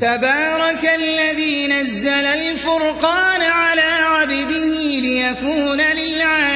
تبارك الذي نزل الفرقان على عبده ليكون للعالمين